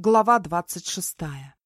Глава двадцать шестая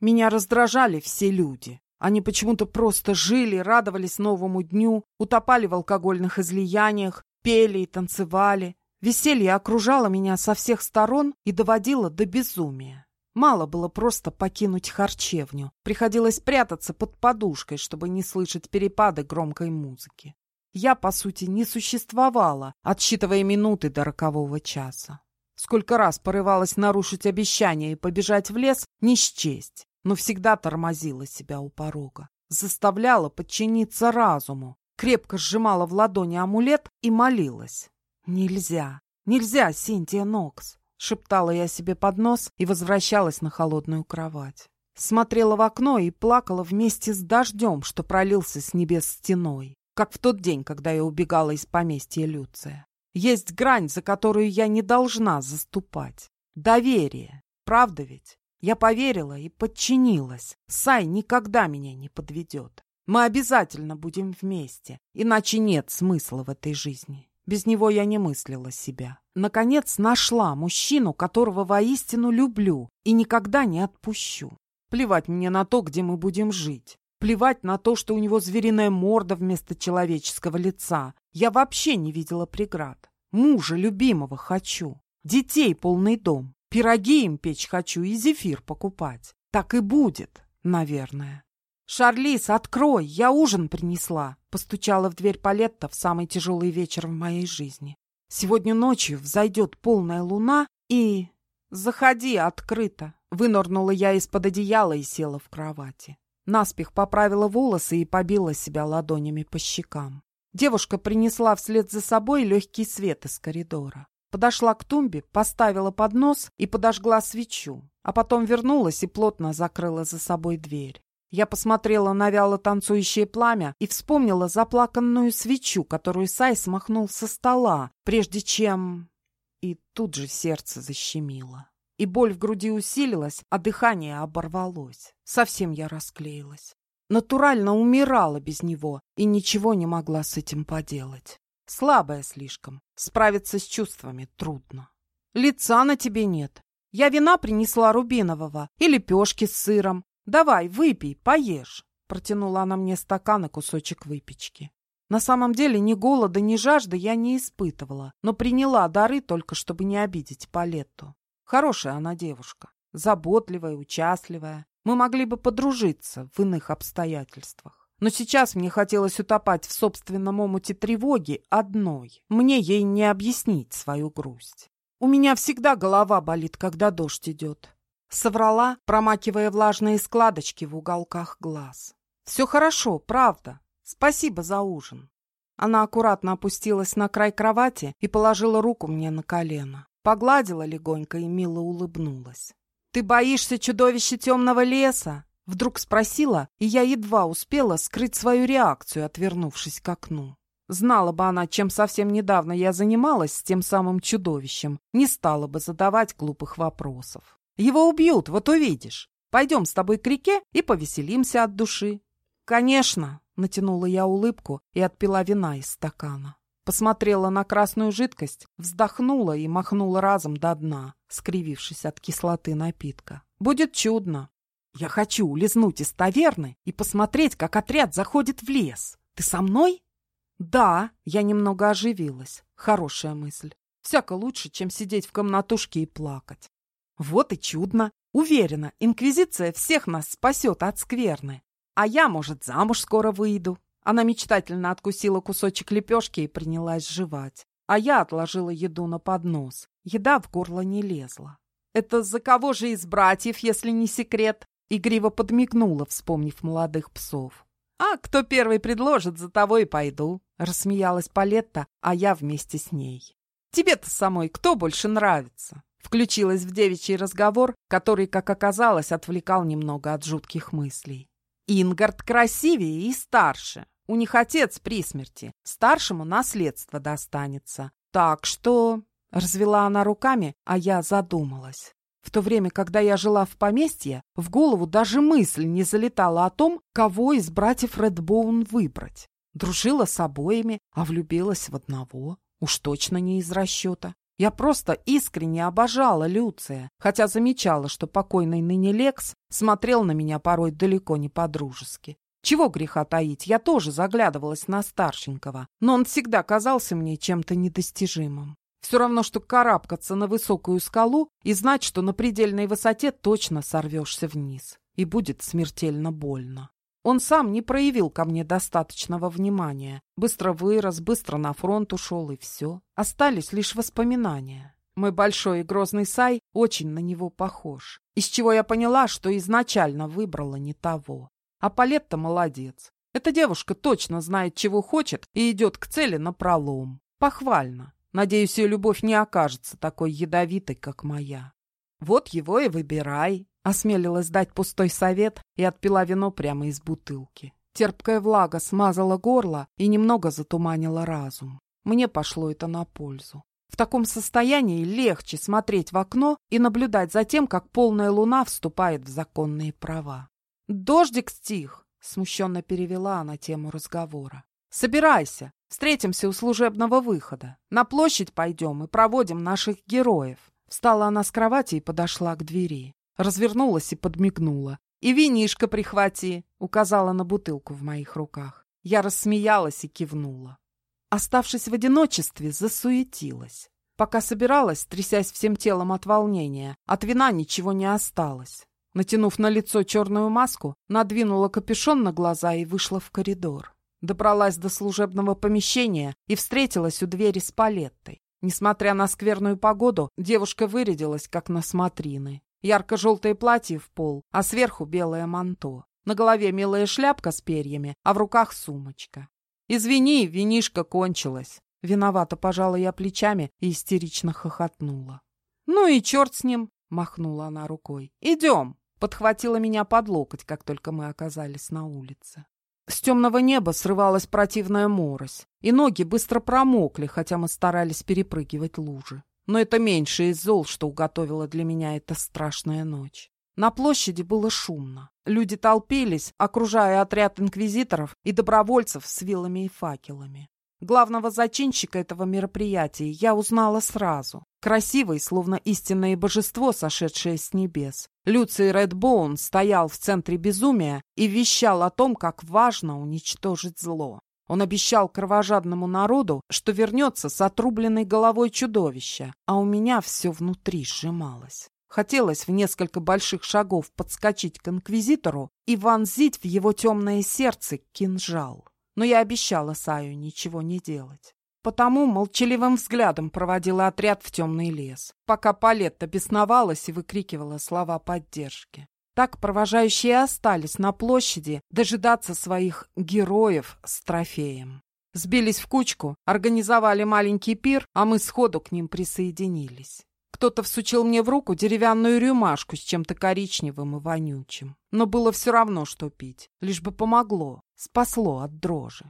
Меня раздражали все люди. Они почему-то просто жили, радовались новому дню, утопали в алкогольных излияниях, пели и танцевали. Веселье окружало меня со всех сторон и доводило до безумия. Мало было просто покинуть харчевню. Приходилось прятаться под подушкой, чтобы не слышать перепады громкой музыки. Я, по сути, не существовала, отсчитывая минуты до рокового часа. Сколько раз порывалась нарушить обещание и побежать в лес, не счесть, но всегда тормозила себя у порога. Заставляла подчиниться разуму, крепко сжимала в ладони амулет и молилась. «Нельзя, нельзя, Синтия Нокс!» — шептала я себе под нос и возвращалась на холодную кровать. Смотрела в окно и плакала вместе с дождем, что пролился с небес стеной как в тот день, когда я убегала из поместья Люция. Есть грань, за которую я не должна заступать. Доверие. Правда ведь? Я поверила и подчинилась. Сай никогда меня не подведет. Мы обязательно будем вместе, иначе нет смысла в этой жизни. Без него я не мыслила себя. Наконец нашла мужчину, которого воистину люблю и никогда не отпущу. Плевать мне на то, где мы будем жить. Плевать на то, что у него звериная морда вместо человеческого лица. Я вообще не видела преград. Мужа любимого хочу. Детей полный дом. Пироги им печь хочу и зефир покупать. Так и будет, наверное. «Шарлиз, открой! Я ужин принесла!» Постучала в дверь Палетта в самый тяжелый вечер в моей жизни. «Сегодня ночью взойдет полная луна и...» «Заходи, открыто!» Вынырнула я из-под одеяла и села в кровати. Наспех поправила волосы и побила себя ладонями по щекам. Девушка принесла вслед за собой легкий свет из коридора. Подошла к тумбе, поставила поднос и подожгла свечу, а потом вернулась и плотно закрыла за собой дверь. Я посмотрела на вяло танцующее пламя и вспомнила заплаканную свечу, которую Сай смахнул со стола, прежде чем... И тут же сердце защемило и боль в груди усилилась, а дыхание оборвалось. Совсем я расклеилась. Натурально умирала без него и ничего не могла с этим поделать. Слабая слишком, справиться с чувствами трудно. Лица на тебе нет. Я вина принесла рубинового и лепешки с сыром. Давай, выпей, поешь. Протянула она мне стакан и кусочек выпечки. На самом деле ни голода, ни жажды я не испытывала, но приняла дары только, чтобы не обидеть Палетту. Хорошая она девушка, заботливая, участливая. Мы могли бы подружиться в иных обстоятельствах. Но сейчас мне хотелось утопать в собственном омуте тревоги одной. Мне ей не объяснить свою грусть. У меня всегда голова болит, когда дождь идет. Соврала, промакивая влажные складочки в уголках глаз. Все хорошо, правда. Спасибо за ужин. Она аккуратно опустилась на край кровати и положила руку мне на колено. Погладила легонько и мило улыбнулась. «Ты боишься чудовища темного леса?» Вдруг спросила, и я едва успела скрыть свою реакцию, отвернувшись к окну. Знала бы она, чем совсем недавно я занималась с тем самым чудовищем, не стала бы задавать глупых вопросов. Его убьют, вот увидишь. Пойдем с тобой к реке и повеселимся от души. Конечно, натянула я улыбку и отпила вина из стакана. Посмотрела на красную жидкость, вздохнула и махнула разом до дна, скривившись от кислоты напитка. «Будет чудно. Я хочу улизнуть из таверны и посмотреть, как отряд заходит в лес. Ты со мной?» «Да», — я немного оживилась. Хорошая мысль. Всяко лучше, чем сидеть в комнатушке и плакать. Вот и чудно. Уверена, Инквизиция всех нас спасет от скверны. А я, может, замуж скоро выйду. Она мечтательно откусила кусочек лепешки и принялась жевать. А я отложила еду на поднос. Еда в горло не лезла. «Это за кого же из братьев, если не секрет?» Игриво подмигнула, вспомнив молодых псов. «А кто первый предложит, за того и пойду», — рассмеялась Палетта, а я вместе с ней. «Тебе-то самой кто больше нравится?» Включилась в девичий разговор, который, как оказалось, отвлекал немного от жутких мыслей. «Ингард красивее и старше. У них отец при смерти, старшему наследство достанется. Так что...» Развела она руками, а я задумалась. В то время, когда я жила в поместье, в голову даже мысль не залетала о том, кого из братьев Редбоун выбрать. Дружила с обоими, а влюбилась в одного. Уж точно не из расчета. Я просто искренне обожала Люция, хотя замечала, что покойный ныне Лекс смотрел на меня порой далеко не по-дружески. Чего греха таить, я тоже заглядывалась на старшенького, но он всегда казался мне чем-то недостижимым. Все равно, что карабкаться на высокую скалу и знать, что на предельной высоте точно сорвешься вниз, и будет смертельно больно. Он сам не проявил ко мне достаточного внимания. Быстро вырос, быстро на фронт ушел, и все. Остались лишь воспоминания. Мой большой и грозный Сай очень на него похож. Из чего я поняла, что изначально выбрала не того. А Палетта молодец. Эта девушка точно знает, чего хочет, и идет к цели напролом. Похвально. Надеюсь, ее любовь не окажется такой ядовитой, как моя. Вот его и выбирай. Осмелилась дать пустой совет и отпила вино прямо из бутылки. Терпкая влага смазала горло и немного затуманила разум. Мне пошло это на пользу. В таком состоянии легче смотреть в окно и наблюдать за тем, как полная луна вступает в законные права. «Дождик стих!» — смущенно перевела она тему разговора. «Собирайся, встретимся у служебного выхода. На площадь пойдем и проводим наших героев». Встала она с кровати и подошла к двери. Развернулась и подмигнула. «И винишко прихвати!» — указала на бутылку в моих руках. Я рассмеялась и кивнула. Оставшись в одиночестве, засуетилась. Пока собиралась, трясясь всем телом от волнения, от вина ничего не осталось. Натянув на лицо черную маску, надвинула капюшон на глаза и вышла в коридор. Добралась до служебного помещения и встретилась у двери с палеттой. Несмотря на скверную погоду, девушка вырядилась, как на смотрины. Ярко-желтое платье в пол, а сверху белое манто. На голове милая шляпка с перьями, а в руках сумочка. «Извини, винишка кончилась». Виновато пожала я плечами и истерично хохотнула. «Ну и черт с ним!» — махнула она рукой. «Идем!» — подхватила меня под локоть, как только мы оказались на улице. С темного неба срывалась противная морось, и ноги быстро промокли, хотя мы старались перепрыгивать лужи. Но это меньше из зол, что уготовила для меня эта страшная ночь. На площади было шумно. Люди толпились, окружая отряд инквизиторов и добровольцев с вилами и факелами. Главного зачинщика этого мероприятия я узнала сразу. Красивый, словно истинное божество, сошедшее с небес. Люций Редбоун стоял в центре безумия и вещал о том, как важно уничтожить зло. Он обещал кровожадному народу, что вернется с отрубленной головой чудовища, а у меня все внутри сжималось. Хотелось в несколько больших шагов подскочить к инквизитору и вонзить в его темное сердце кинжал. Но я обещала Саю ничего не делать. Потому молчаливым взглядом проводила отряд в темный лес, пока Палетта бесновалась и выкрикивала слова поддержки. Так провожающие остались на площади дожидаться своих героев с трофеем. Сбились в кучку, организовали маленький пир, а мы сходу к ним присоединились. Кто-то всучил мне в руку деревянную рюмашку с чем-то коричневым и вонючим. Но было все равно, что пить, лишь бы помогло, спасло от дрожи.